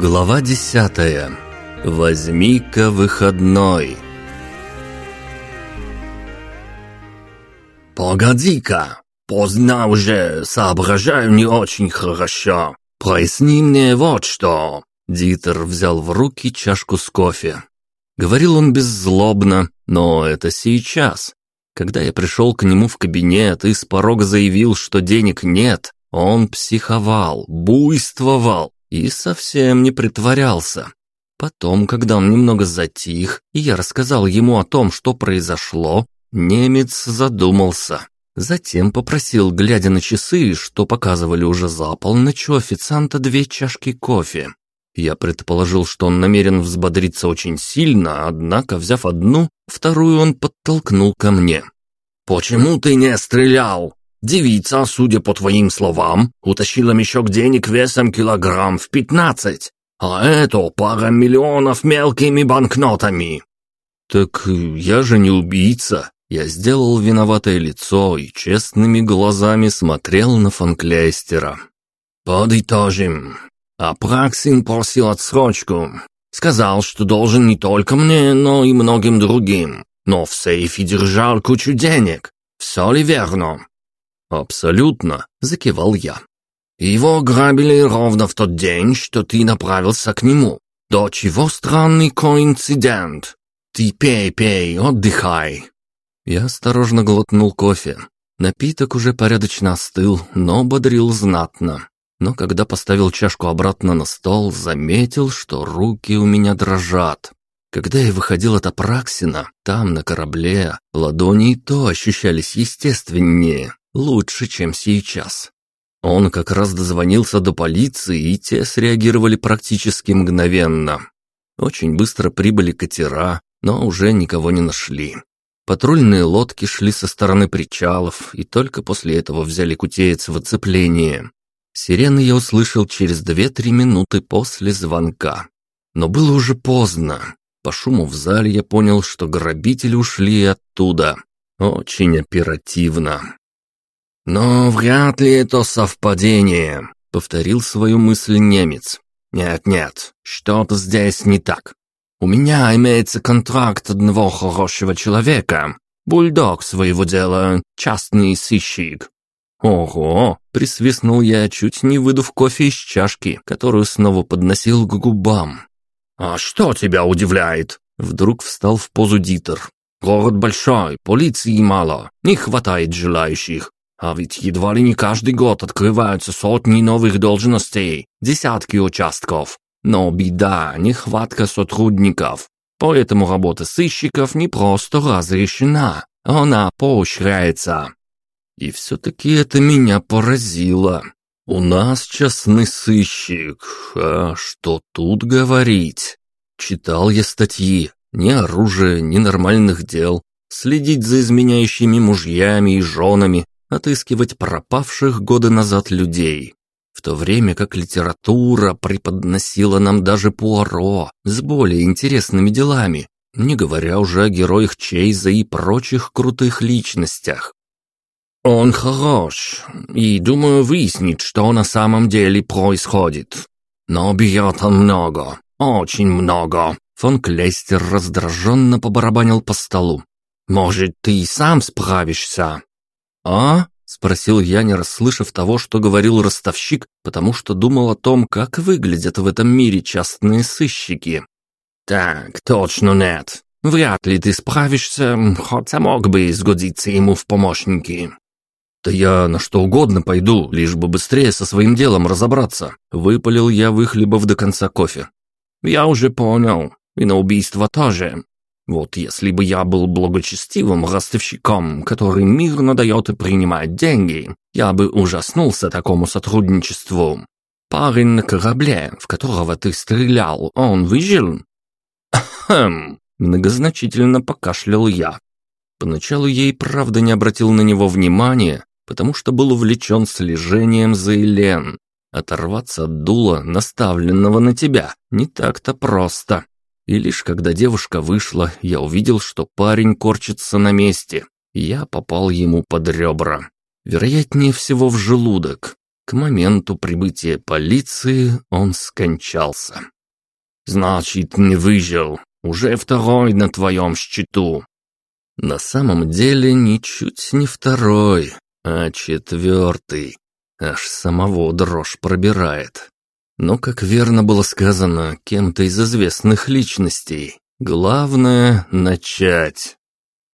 Глава десятая. Возьми-ка выходной. «Погоди-ка, поздно уже, соображаю не очень хорошо. Проясни мне вот что». Дитер взял в руки чашку с кофе. Говорил он беззлобно, но это сейчас. Когда я пришел к нему в кабинет и с порога заявил, что денег нет, он психовал, буйствовал, и совсем не притворялся. Потом, когда он немного затих, и я рассказал ему о том, что произошло, немец задумался. Затем попросил, глядя на часы, что показывали уже за полночь, у официанта две чашки кофе. Я предположил, что он намерен взбодриться очень сильно, однако, взяв одну, вторую он подтолкнул ко мне. «Почему ты не стрелял?» Девица, судя по твоим словам, утащила мешок денег весом килограмм в пятнадцать, а это пара миллионов мелкими банкнотами». «Так я же не убийца». Я сделал виноватое лицо и честными глазами смотрел на фанкляйстера. «Подытожим. Апраксин просил отсрочку. Сказал, что должен не только мне, но и многим другим. Но в сейфе держал кучу денег. Все ли верно?» «Абсолютно», — закивал я. «Его грабили ровно в тот день, что ты направился к нему. До чего странный коинцидент. Ты пей, пей, отдыхай». Я осторожно глотнул кофе. Напиток уже порядочно остыл, но бодрил знатно. Но когда поставил чашку обратно на стол, заметил, что руки у меня дрожат. Когда я выходил от Апраксина, там, на корабле, ладони и то ощущались естественнее. Лучше, чем сейчас. Он как раз дозвонился до полиции, и те среагировали практически мгновенно. Очень быстро прибыли катера, но уже никого не нашли. Патрульные лодки шли со стороны причалов, и только после этого взяли кутеец в оцепление. Сирены я услышал через 2-3 минуты после звонка. Но было уже поздно. По шуму в зале я понял, что грабители ушли оттуда. Очень оперативно. «Но вряд ли это совпадение», — повторил свою мысль немец. «Нет-нет, что-то здесь не так. У меня имеется контракт одного хорошего человека, бульдог своего дела, частный сыщик». «Ого!» — присвистнул я, чуть не выдув кофе из чашки, которую снова подносил к губам. «А что тебя удивляет?» Вдруг встал в позу Дитер. «Город большой, полиции мало, не хватает желающих. А ведь едва ли не каждый год открываются сотни новых должностей, десятки участков. Но беда, нехватка сотрудников. Поэтому работа сыщиков не просто разрешена, она поощряется. И все-таки это меня поразило. У нас частный сыщик, а что тут говорить? Читал я статьи, ни оружия, ни нормальных дел. Следить за изменяющими мужьями и женами, отыскивать пропавших годы назад людей. В то время как литература преподносила нам даже Пуаро с более интересными делами, не говоря уже о героях Чейза и прочих крутых личностях. «Он хорош, и, думаю, выяснит, что на самом деле происходит. Но бьет он много, очень много». Фон Клейстер раздраженно побарабанил по столу. «Может, ты и сам справишься?» «А?» – спросил я, не расслышав того, что говорил ростовщик, потому что думал о том, как выглядят в этом мире частные сыщики. «Так, точно нет. Вряд ли ты справишься, хотя мог бы сгодиться ему в помощники». «Да я на что угодно пойду, лишь бы быстрее со своим делом разобраться», – выпалил я, выхлебав до конца кофе. «Я уже понял. И на убийство тоже. Вот если бы я был благочестивым ростовщиком, который мирно дает и принимает деньги, я бы ужаснулся такому сотрудничеству. Парень на корабле, в которого ты стрелял, он выжил?» «Хм!» – многозначительно покашлял я. Поначалу и правда не обратил на него внимания, потому что был увлечен слежением за Элен. Оторваться от дула, наставленного на тебя, не так-то просто. И лишь когда девушка вышла, я увидел, что парень корчится на месте. Я попал ему под ребра. Вероятнее всего в желудок. К моменту прибытия полиции он скончался. «Значит, не выжил. Уже второй на твоем счету». На самом деле ничуть не второй, а четвертый. Аж самого дрожь пробирает. Но, как верно было сказано кем-то из известных личностей, главное — начать.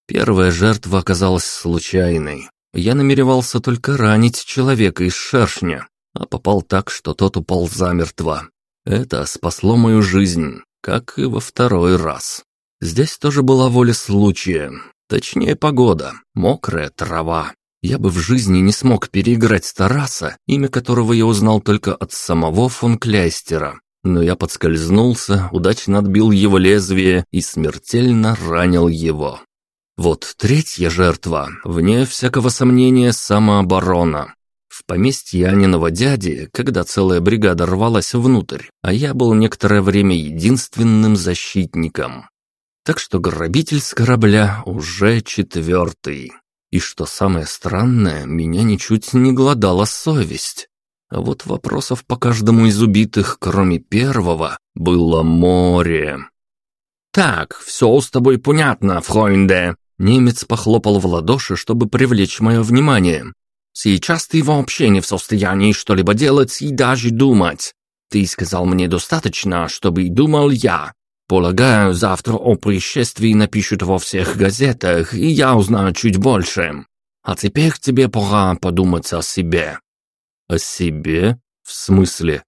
Первая жертва оказалась случайной. Я намеревался только ранить человека из шершня, а попал так, что тот упал замертво. Это спасло мою жизнь, как и во второй раз. Здесь тоже была воля случая, точнее погода, мокрая трава. Я бы в жизни не смог переиграть Тараса, имя которого я узнал только от самого фон Кляйстера. Но я подскользнулся, удачно отбил его лезвие и смертельно ранил его. Вот третья жертва, вне всякого сомнения, самооборона. В поместье Аниного дяди, когда целая бригада рвалась внутрь, а я был некоторое время единственным защитником. Так что грабитель с корабля уже четвертый. И что самое странное, меня ничуть не гладала совесть. А вот вопросов по каждому из убитых, кроме первого, было море. «Так, все с тобой понятно, Фройнде!» Немец похлопал в ладоши, чтобы привлечь мое внимание. «Сейчас ты вообще не в состоянии что-либо делать и даже думать. Ты сказал мне достаточно, чтобы и думал я. Полагаю, завтра о происшествии напишут во всех газетах, и я узнаю чуть больше. А теперь тебе пора подумать о себе». «О себе? В смысле?»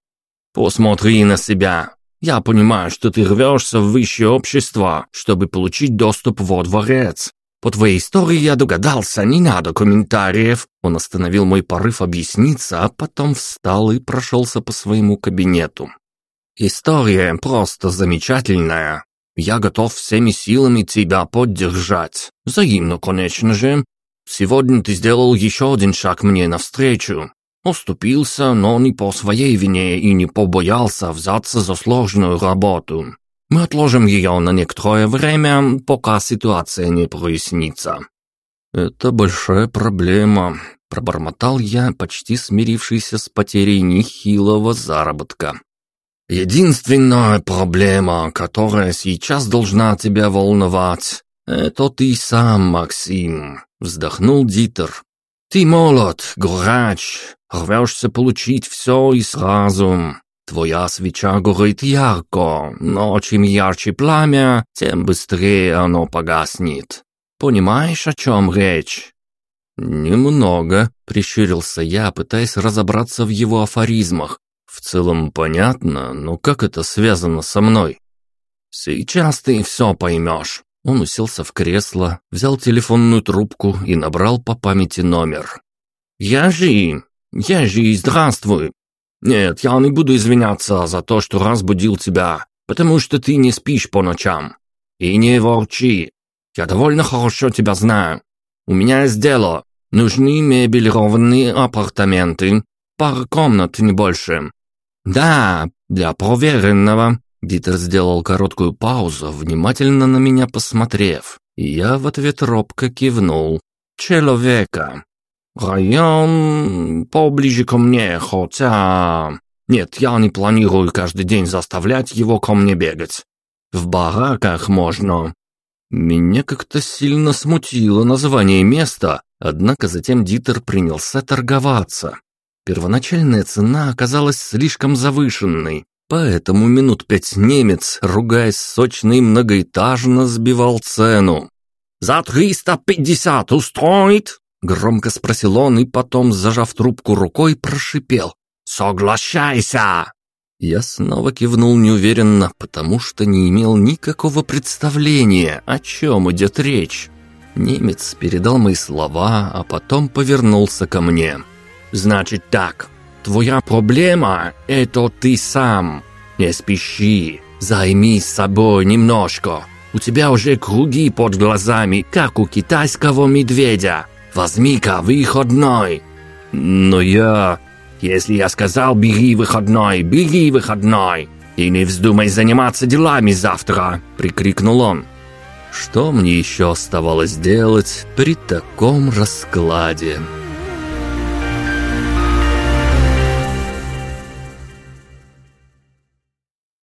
«Посмотри на себя. Я понимаю, что ты рвешься в высшее общество, чтобы получить доступ во дворец. По твоей истории я догадался, не надо комментариев». Он остановил мой порыв объясниться, а потом встал и прошелся по своему кабинету. История просто замечательная. Я готов всеми силами тебя поддержать. Взаимно, конечно же. Сегодня ты сделал еще один шаг мне навстречу. Уступился, но не по своей вине и не побоялся взяться за сложную работу. Мы отложим ее на некоторое время, пока ситуация не прояснится». «Это большая проблема», – пробормотал я, почти смирившийся с потерей нехилого заработка. Единственная проблема, которая сейчас должна тебя волновать, это ты сам, Максим, вздохнул Дитер. Ты молод, горач, рвешься получить все и сразу. Твоя свеча горит ярко, но чем ярче пламя, тем быстрее оно погаснет. Понимаешь, о чем речь? «Немного», — прищурился я, пытаясь разобраться в его афоризмах, в целом понятно, но как это связано со мной? Сейчас ты все поймешь. Он уселся в кресло, взял телефонную трубку и набрал по памяти номер. «Я же... Я же... Здравствуй. Нет, я не буду извиняться за то, что разбудил тебя, потому что ты не спишь по ночам. И не ворчи. Я довольно хорошо тебя знаю. У меня есть дело. Нужны мебелированные апартаменты. Пара комнат, не больше. «Да, для проверенного». Дитер сделал короткую паузу, внимательно на меня посмотрев. И я в ответ робко кивнул. «Человека. Район поближе ко мне, хотя... Нет, я не планирую каждый день заставлять его ко мне бегать. В бараках можно». Меня как-то сильно смутило название места, однако затем Дитер принялся торговаться. Первоначальная цена оказалась слишком завышенной, поэтому минут пять немец, ругаясь сочно и многоэтажно, сбивал цену. «За триста пятьдесят устроит?» Громко спросил он и потом, зажав трубку рукой, прошипел. «Соглашайся!» Я снова кивнул неуверенно, потому что не имел никакого представления, о чем идет речь. Немец передал мои слова, а потом повернулся ко мне. Значит так, твоя проблема – это ты сам. Не спеши, займись собой немножко. У тебя уже круги под глазами, как у китайского медведя. Возьми-ка выходной. Но я... Если я сказал «бери выходной», бери выходной. И не вздумай заниматься делами завтра, прикрикнул он. Что мне еще оставалось делать при таком раскладе?»